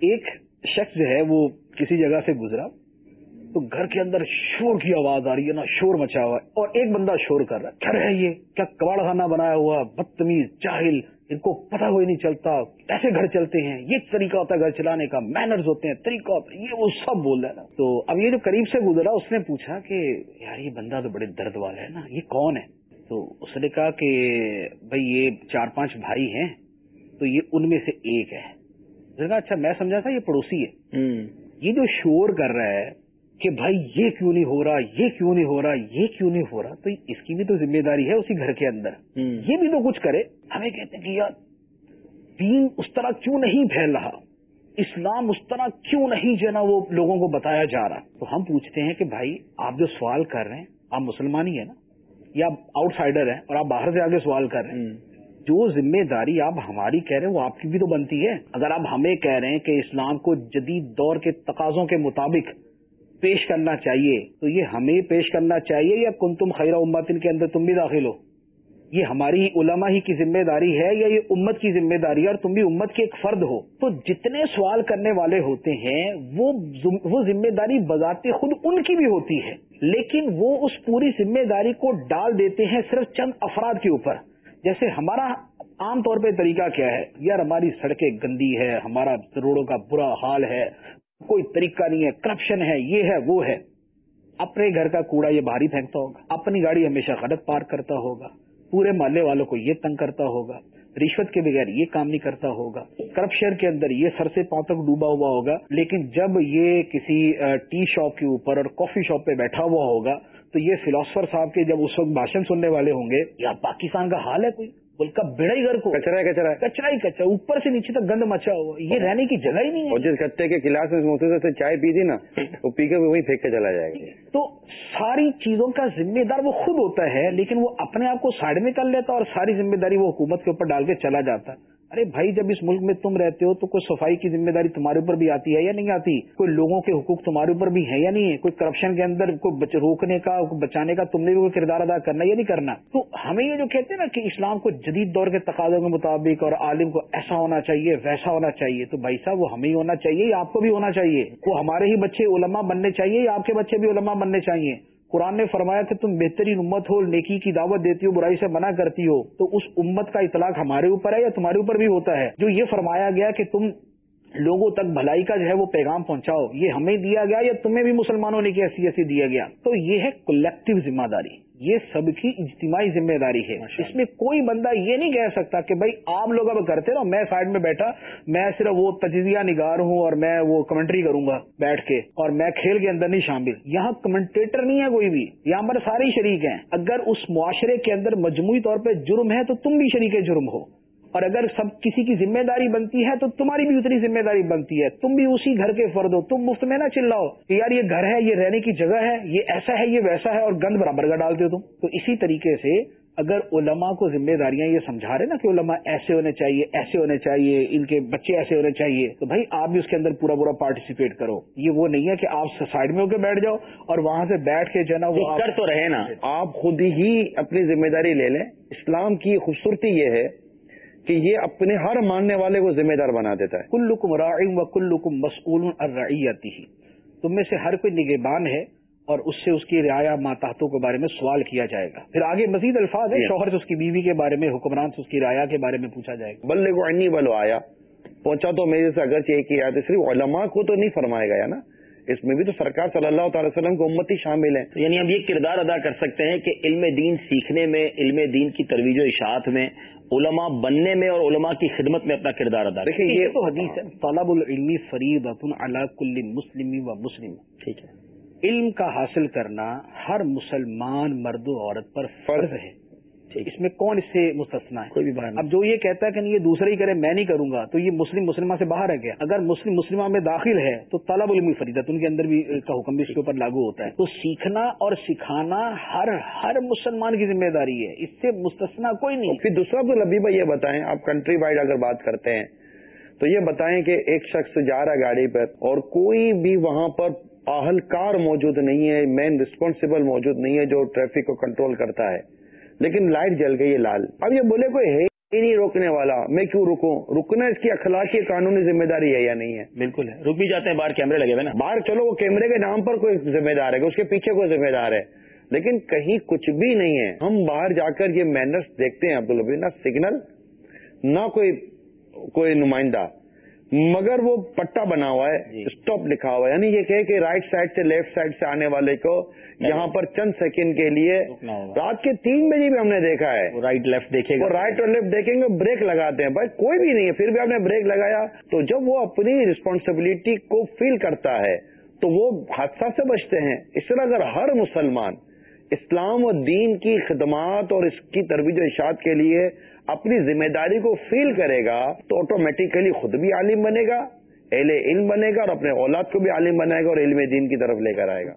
ایک شخص جو ہے وہ کسی جگہ سے گزرا تو گھر کے اندر شور کی آواز آ رہی ہے نا شور مچا ہوا ہے، اور ایک بندہ شور کر رہا ہے۔ کیا ہے یہ؟ کیا کباڑ خانہ بنایا ہوا، بدتمیز چاہل ان کو پتا ہوئی نہیں چلتا۔ ایسے گھر چلتے ہیں؟ یہ طریقہ ہوتا ہے گھر چلانے کا مینرز ہوتے ہیں، طریقہ ہوتا ہے، یہ وہ سب بول رہا ہے نا۔ تو اب یہ جو قریب سے گزرا، اس نے پوچھا کہ یار یہ بندہ تو بڑے درد والا ہے نا، یہ کون ہے؟ تو اس نے کہا کہ بھائی یہ چار پانچ بھائی ہیں، تو یہ ان میں سے ایک ہے۔ کہا اچھا میں سمجھا تھا یہ پڑوسی ہے. یہ جو شور کر رہا ہے کہ بھائی یہ کیوں نہیں ہو رہا یہ کیوں نہیں ہو رہا یہ کیوں نہیں ہو رہا تو اس کی بھی تو ذمہ داری ہے اسی گھر کے اندر۔ یہ بھی تو کچھ کرے۔ ہمیں کہتے ہیں کہ یار دین اس طرح کیوں نہیں پھیل رہا؟ اسلام اس طرح کیوں نہیں جو ہے نا وہ لوگوں کو بتایا جا رہا؟ تو ہم پوچھتے ہیں کہ بھائی آپ جو سوال کر رہے ہیں آپ مسلمان ہی ہے نا یا آؤٹ سائڈر ہیں اور آپ باہر سے آگے سوال کر رہے ہیں۔ جو ذمہ داری آپ ہماری کہہ رہے ہیں وہ آپ کی بھی تو بنتی ہے۔ اگر آپ ہمیں کہہ رہے ہیں کہ اسلام کو جدید دور کے تقاضوں کے مطابق پیش کرنا چاہیے، تو یہ ہمیں پیش کرنا چاہیے یا کن تم خیر امتن کے اندر تم بھی داخل ہو؟ یہ ہماری علماء ہی کی ذمہ داری ہے یا یہ امت کی ذمہ داری ہے اور تم بھی امت کے ایک فرد ہو؟ تو جتنے سوال کرنے والے ہوتے ہیں، وہ وہ ذمہ داری بذات خود ان کی بھی ہوتی ہے۔ لیکن وہ اس پوری ذمہ داری کو ڈال دیتے ہیں صرف چند افراد کے اوپر۔ جیسے ہمارا عام طور پہ طریقہ کیا ہے؟ یار ہماری سڑکیں گندی ہے ہمارا روڈوں کا برا حال ہے، کوئی طریقہ نہیں ہے کرپشن ہے، یہ ہے، وہ ہے۔ اپنے گھر کا کوڑا یہ بھاری پھینکتا ہوگا، اپنی گاڑی ہمیشہ غلط پارک کرتا ہوگا، پورے محلے والوں کو یہ تنگ کرتا ہوگا۔ رشوت کے بغیر یہ کام نہیں کرتا ہوگا۔ کرپشن کے اندر یہ سر سے پاؤں تک ڈوبا ہوا ہوگا، لیکن جب یہ کسی ٹی شاپ کے اوپر اور کافی شاپ پہ بیٹھا ہوا ہوگا، تو یہ فلاسفر صاحب کے جب اس وقت بھاشن سننے والے ہوں گے، یا پاکستان کا حال ہے کوئی؟ ملک کا بیڑا ہی گھر کو؟ کچرا کچرا کچرا ہی کچرا اوپر سے نیچے تک گند مچا ہوا۔ یہ رہنے کی جگہ ہی نہیں ہے۔ جس کتے کے کلاس میں سے چائے پی تھی نا وہ پی کے وہیں پھینک کے چلا جائے گا۔ تو ساری چیزوں کا ذمہ دار وہ خود ہوتا ہے لیکن وہ اپنے آپ کو سائڈ میں کر لیتا اور ساری ذمہ داری وہ حکومت کے اوپر ڈال کے چلا جاتا ہے۔ ارے بھائی، جب اس ملک میں تم رہتے ہو تو کوئی صفائی کی ذمہ داری تمہارے اوپر بھی آتی ہے یا نہیں آتی؟ کوئی لوگوں کے حقوق تمہارے اوپر بھی ہے یا نہیں؟ ہے کوئی کرپشن کے اندر کوئی روکنے کا بچانے کا تم نے بھی کوئی کردار ادا کرنا یا نہیں کرنا؟ تو ہمیں یہ جو کہتے ہیں نا کہ اسلام کو جدید دور کے تقاضوں کے مطابق اور عالم کو ایسا ہونا چاہیے، ویسا ہونا چاہیے، تو بھائی صاحب، وہ ہمیں ہی ہونا چاہیے یا آپ کو بھی ہونا چاہیے؟ وہ ہمارے ہی بچے علماء بننے چاہیے یا آپ کے بچے بھی علماء بننے چاہیے؟ قرآن نے فرمایا کہ تم بہترین امت ہو، نیکی کی دعوت دیتی ہو، برائی سے منع کرتی ہو، تو اس امت کا اطلاق ہمارے اوپر ہے یا تمہارے اوپر بھی ہوتا ہے؟ جو یہ فرمایا گیا کہ تم لوگوں تک بھلائی کا جو ہے وہ پیغام پہنچاؤ، یہ ہمیں دیا گیا یا تمہیں بھی مسلمانوں نے کی ایسی ایسی دیا گیا؟ تو یہ ہے کلیکٹو ذمہ داری۔ یہ سب کی اجتماعی ذمہ داری ہے۔ اس میں کوئی بندہ یہ نہیں کہہ سکتا کہ بھائی آپ لوگ اب کرتے رہو میں سائڈ میں بیٹھا میں صرف وہ تجزیہ نگار ہوں اور میں وہ کمنٹری کروں گا بیٹھ کے اور میں کھیل کے اندر نہیں شامل۔ یہاں کمنٹریٹر نہیں ہے کوئی بھی یہاں پر سارے شریک ہیں۔ اگر اس معاشرے کے اندر مجموعی طور پہ جرم ہے تو تم بھی شریک جرم ہو۔ اور اگر سب کسی کی ذمہ داری بنتی ہے تو تمہاری بھی اتنی ذمہ داری بنتی ہے۔ تم بھی اسی گھر کے فرد ہو۔ تم مفت میں نہ چلاؤ۔ کہ یار یہ گھر ہے یہ رہنے کی جگہ ہے یہ ایسا ہے یہ ویسا ہے اور گند برابر کا ڈالتے ہو تم۔ تو اسی طریقے سے اگر علماء کو ذمہ داریاں یہ سمجھا رہے نا کہ علماء ایسے ہونے چاہیے ایسے ہونے چاہیے ان کے بچے ایسے ہونے چاہیے تو بھائی آپ بھی اس کے اندر پورا پورا پارٹیسپیٹ کرو۔ یہ وہ نہیں ہے کہ آپ سائڈ میں ہو کے بیٹھ جاؤ اور وہاں سے بیٹھ کے جو نا وہ کر تو رہے نا آپ خود ہی اپنی ذمہ داری لے لیں۔ اسلام کی خوبصورتی یہ ہے کہ یہ اپنے ہر ماننے والے کو ذمہ دار بنا دیتا ہے۔ کل رائم و کل مسئول الرعیتی ہی تم میں سے ہر کوئی نگہبان ہے اور اس سے اس کی رعایا ماتحتوں کے بارے میں سوال کیا جائے گا۔ پھر آگے مزید الفاظ ہے شوہر سے اس کی بیوی کے بارے میں حکمران سے اس کی رعایا کے بارے میں پوچھا جائے گا۔ بلے کو انی بلو آیا۔ پہنچا تو میرے سے اگر چاہیے کیا صرف علماء کو تو نہیں فرمائے گا نا؟ اس میں بھی تو سرکار صلی اللہ تعالی وسلم کو امتی شامل ہے یعنی ہم یہ کردار ادا کر سکتے ہیں کہ علم دین سیکھنے میں علم دین کی ترویج و اشاعت میں علماء بننے میں اور علماء کی خدمت میں اپنا کردار ادا دیکھیں یہ تو حدیث ہے۔ طلب العلمی فرید کل مسلم و مسلم۔ ٹھیک ہے۔ علم کا حاصل کرنا ہر مسلمان مرد و عورت پر فرض ہے۔ اس میں کون اس سے مستثنا ہے؟ کوئی بھی بات اب جو یہ کہتا ہے کہ نہیں یہ دوسرے ہی کرے میں نہیں کروں گا تو یہ مسلم مسلمہ سے باہر ہے کیا؟ اگر مسلم مسلمہ میں داخل ہے تو طلب علمی فریدت ان کے اندر بھی کا حکم بھی اس کے اوپر لاگو ہوتا ہے۔ تو سیکھنا اور سکھانا ہر ہر مسلمان کی ذمہ داری ہے اس سے مستثنا کوئی نہیں۔ پھر دوسرا تو لبیبا یہ بتائیں آپ کنٹری وائڈ اگر بات کرتے ہیں تو یہ بتائیں کہ ایک شخص جا رہا گاڑی پر اور کوئی بھی وہاں پر اہلکار موجود نہیں ہے مین ریسپانسبل موجود نہیں ہے جو ٹریفک کو کنٹرول کرتا ہے۔ لیکن لائٹ جل گئی ہے لال۔ اب یہ بولے کوئی ہے یہ نہیں روکنے والا۔ میں کیوں رکوں؟ رکنا اس کی اخلاقی قانونی ذمہ داری ہے یا نہیں ہے؟ بالکل ہے۔ رک بھی جاتے ہیں باہر کیمرے لگے ہوئے نا۔ باہر چلو وہ کیمرے کے نام پر کوئی ذمہ دار ہے اس کے پیچھے کوئی ذمہ دار ہے۔ لیکن کہیں کچھ بھی نہیں ہے۔ ہم باہر جا کر یہ مینرس دیکھتے ہیں عبدالبی نہ سگنل نہ کوئی کوئی نمائندہ۔ مگر وہ پٹا بنا ہوا ہے جی۔ اسٹاپ لکھا ہوا ہے۔ یعنی یہ کہ کہ رائٹ سائڈ سے لیفٹ سائڈ سے آنے والے کو یہاں پر چند سیکنڈ کے لیے۔ رات کے تین بجے بھی ہم نے دیکھا ہے۔ رائٹ لیفٹ دیکھے گا۔ رائٹ اور لیفٹ دیکھیں گے بریک لگاتے ہیں۔ بھائی کوئی بھی نہیں ہے۔ پھر بھی آپ نے بریک لگایا۔ تو جب وہ اپنی رسپانسبلٹی کو فیل کرتا ہے تو وہ حادثہ سے بچتے ہیں۔ اس طرح اگر ہر مسلمان اسلام و دین کی خدمات اور اس کی ترویج و اشاعت کے لیے اپنی ذمہ داری کو فیل کرے گا تو آٹومیٹیکلی خود بھی عالم بنے گا، اہل علم بنے گا اور اپنے اولاد کو بھی عالم بنائے گا اور علم دین کی طرف لے کر آئے گا۔